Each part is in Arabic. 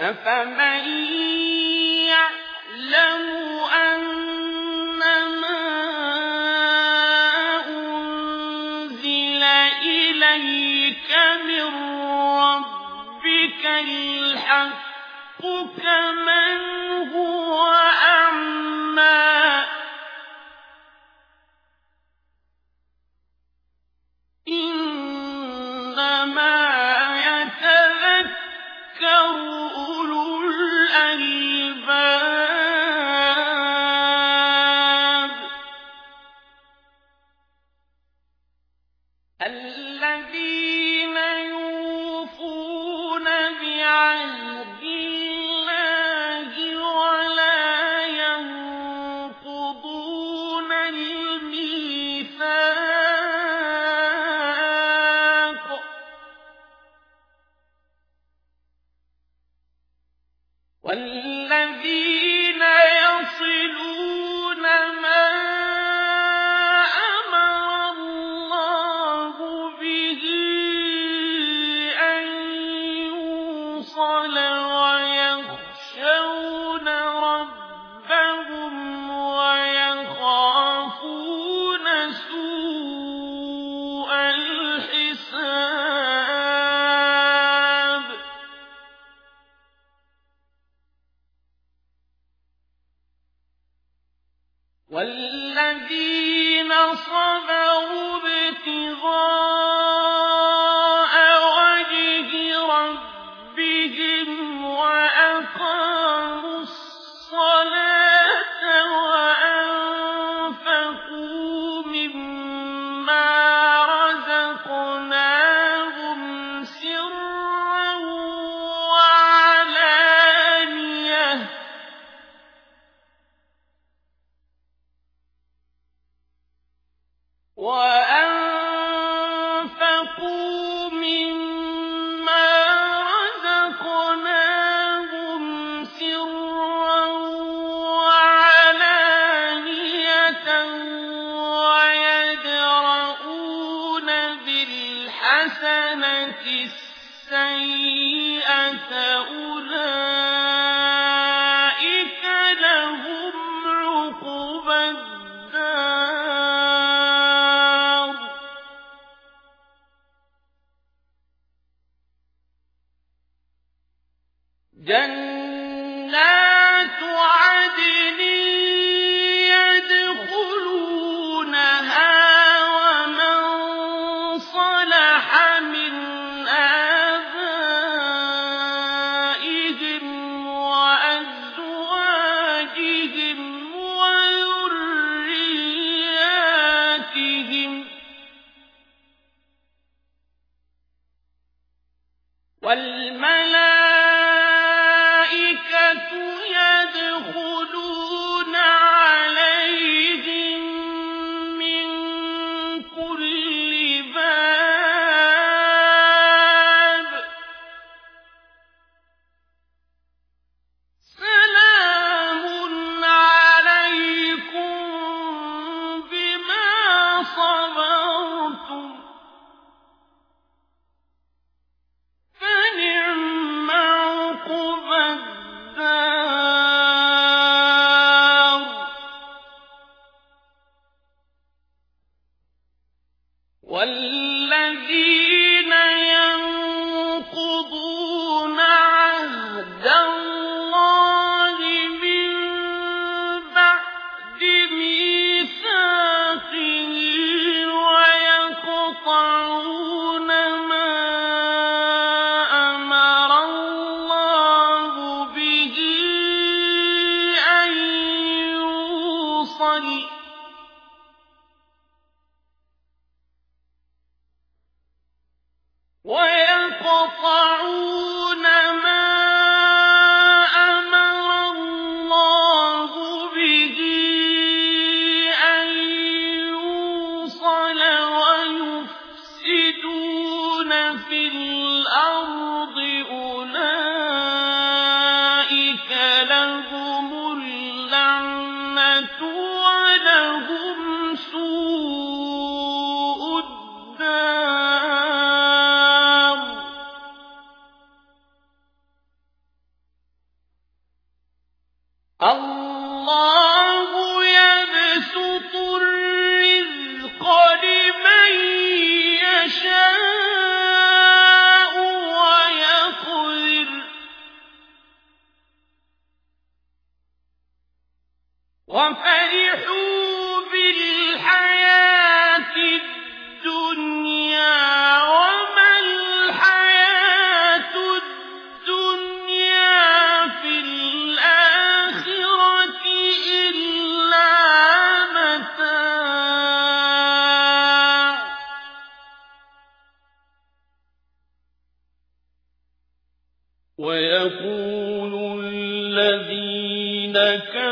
أفمن يعلم أنما أنزل إليك من ربك الحق كمن هو أعمى إنما يتذكر والذين صبروا السيئة أولئك لهم عقبى جنات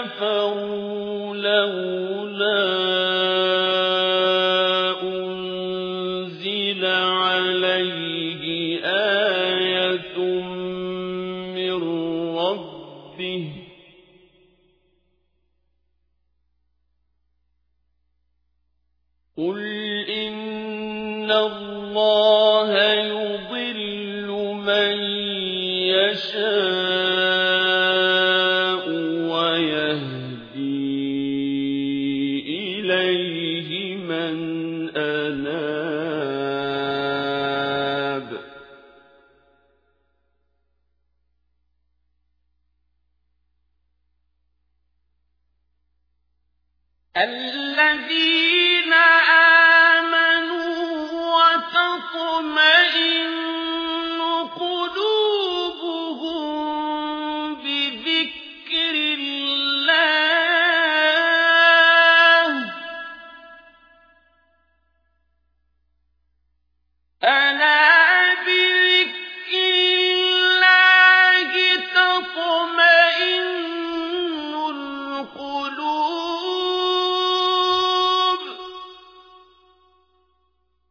كفروا أنزل عليه آية من ربه قل إن الله يضل من يشاء الذين